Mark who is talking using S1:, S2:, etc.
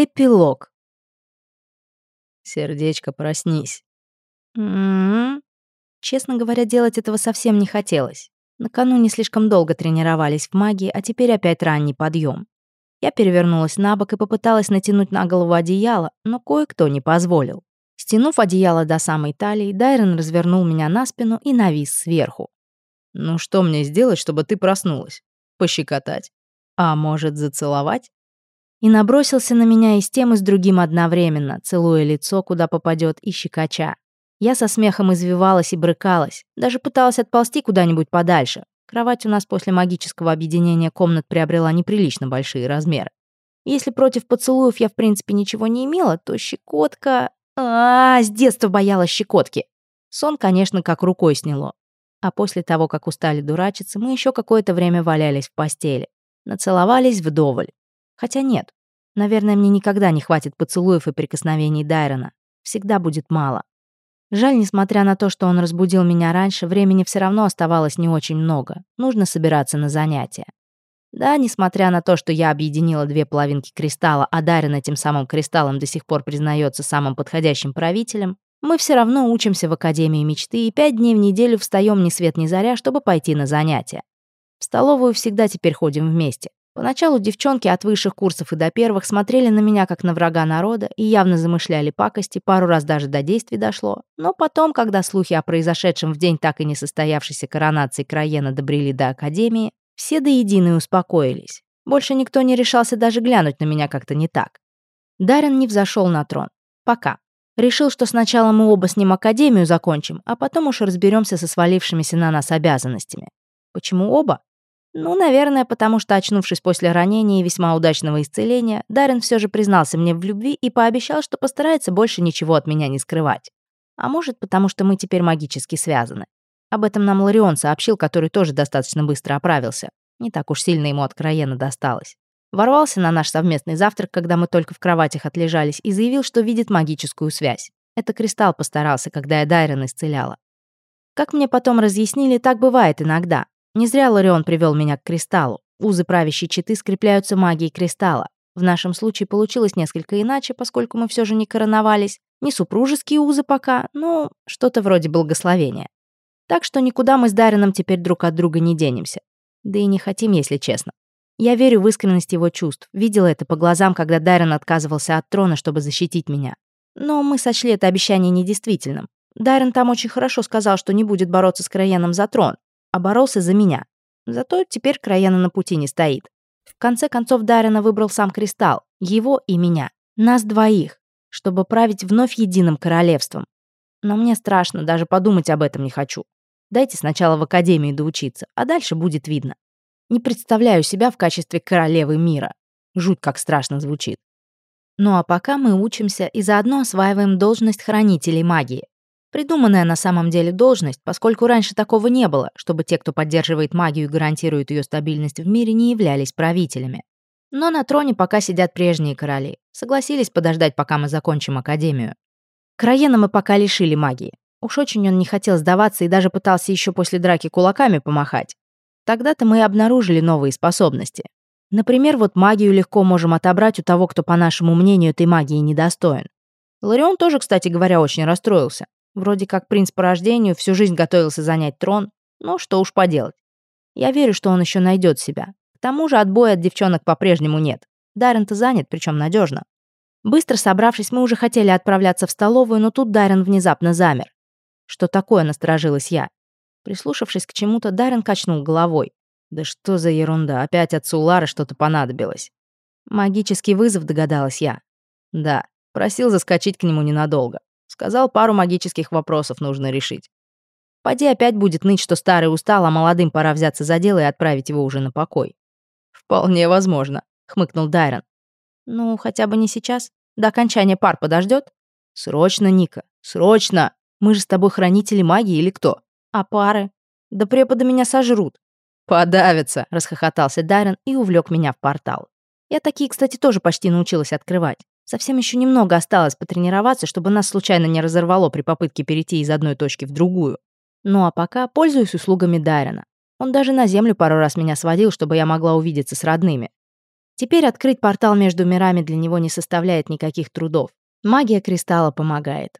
S1: Эпилог.
S2: Сердечко, проснись.
S1: М-м. Честно говоря, делать этого совсем не хотелось. Накануне слишком долго тренировались в магии, а теперь опять ранний подъем. Я перевернулась на бок и попыталась натянуть на голову одеяло, но кое-кто не позволил. Стянув одеяло до самой талии, Дайрон развернул меня на спину и навис сверху.
S2: «Ну что мне сделать, чтобы ты проснулась? Пощекотать? А может, зацеловать?»
S1: И набросился на меня и с тем, и с другим одновременно, целуя лицо, куда попадет, и щекоча. Я со смехом извивалась и брыкалась, даже пыталась отползти куда-нибудь подальше. Кровать у нас после магического объединения комнат приобрела неприлично большие размеры. Если против поцелуев я, в принципе, ничего не имела, то щекотка... А, -а, -а с детства боялась щекотки. Сон, конечно, как рукой сняло. А после того, как устали дурачиться, мы еще какое-то время валялись в постели. Нацеловались вдоволь. Хотя нет. Наверное, мне никогда не хватит поцелуев и прикосновений Дайрона. Всегда будет мало. Жаль, несмотря на то, что он разбудил меня раньше, времени все равно оставалось не очень много. Нужно собираться на занятия. Да, несмотря на то, что я объединила две половинки кристалла, а Дарин этим самым кристаллом до сих пор признается самым подходящим правителем, мы все равно учимся в Академии мечты и пять дней в неделю встаем ни свет ни заря, чтобы пойти на занятия. В столовую всегда теперь ходим вместе. Поначалу девчонки от высших курсов и до первых смотрели на меня как на врага народа и явно замышляли пакости, пару раз даже до действий дошло. Но потом, когда слухи о произошедшем в день так и не состоявшейся коронации Краена добрели до Академии, все до единой успокоились. Больше никто не решался даже глянуть на меня как-то не так. Даррен не взошел на трон. Пока. Решил, что сначала мы оба с ним Академию закончим, а потом уж разберемся со свалившимися на нас обязанностями. Почему оба? Ну, наверное, потому что, очнувшись после ранения и весьма удачного исцеления, Даррен все же признался мне в любви и пообещал, что постарается больше ничего от меня не скрывать. А может, потому что мы теперь магически связаны. Об этом нам Ларион сообщил, который тоже достаточно быстро оправился. Не так уж сильно ему от Краена досталось. Ворвался на наш совместный завтрак, когда мы только в кроватях отлежались, и заявил, что видит магическую связь. Это Кристалл постарался, когда я Дайрен исцеляла. Как мне потом разъяснили, так бывает иногда. Не зря Ларион привел меня к кристаллу. Узы правящей читы скрепляются магией кристалла. В нашем случае получилось несколько иначе, поскольку мы все же не короновались. Не супружеские узы пока, но что-то вроде благословения. Так что никуда мы с Дарином теперь друг от друга не денемся. Да и не хотим, если честно. Я верю в искренность его чувств. Видела это по глазам, когда Дарин отказывался от трона, чтобы защитить меня. Но мы сочли это обещание недействительным. Дарин там очень хорошо сказал, что не будет бороться с Краеном за трон, а боролся за меня. Зато теперь Краяна на пути не стоит. В конце концов Дарина выбрал сам Кристалл, его и меня, нас двоих, чтобы править вновь единым королевством. Но мне страшно, даже подумать об этом не хочу. Дайте сначала в академии доучиться, а дальше будет видно. Не представляю себя в качестве королевы мира. Жуть как страшно звучит. Ну а пока мы учимся и заодно осваиваем должность хранителей магии. Придуманная на самом деле должность, поскольку раньше такого не было, чтобы те, кто поддерживает магию и гарантирует ее стабильность в мире, не являлись правителями. Но на троне пока сидят прежние короли. Согласились подождать, пока мы закончим академию. Краена мы пока лишили магии. Уж очень он не хотел сдаваться и даже пытался еще после драки кулаками помахать. Тогда-то мы и обнаружили новые способности. Например, вот магию легко можем отобрать у того, кто, по нашему мнению, этой магии недостоин. Ларион тоже, кстати говоря, очень расстроился. Вроде как принц по рождению всю жизнь готовился занять трон, но что уж поделать. Я верю, что он еще найдет себя. К тому же отбоя от девчонок по-прежнему нет. Даррен-то занят, причем надежно. Быстро собравшись, мы уже хотели отправляться в столовую, но тут Даррен внезапно замер. Что такое, насторожилась я. Прислушавшись к чему-то, Даррен качнул головой. Да что за ерунда, опять отцу Лары что-то понадобилось. Магический вызов, догадалась я. Да, просил заскочить к нему ненадолго. Сказал, пару магических вопросов нужно решить. Поди опять будет ныть, что старый устал, а молодым пора взяться за дело и отправить его уже на покой. «Вполне возможно», — хмыкнул Дайрон. «Ну, хотя бы не сейчас. До окончания пар подождет. «Срочно, Ника, срочно! Мы же с тобой хранители магии или кто? А пары? Да преподы меня сожрут». «Подавятся», — расхохотался Дайрон и увлек меня в портал. Я такие, кстати, тоже почти научилась открывать. Совсем еще немного осталось потренироваться, чтобы нас случайно не разорвало при попытке перейти из одной точки в другую. Ну а пока пользуюсь услугами Дайрена. Он даже на землю пару раз меня сводил, чтобы я могла увидеться с родными. Теперь открыть портал между мирами для него не составляет никаких трудов. Магия кристалла помогает.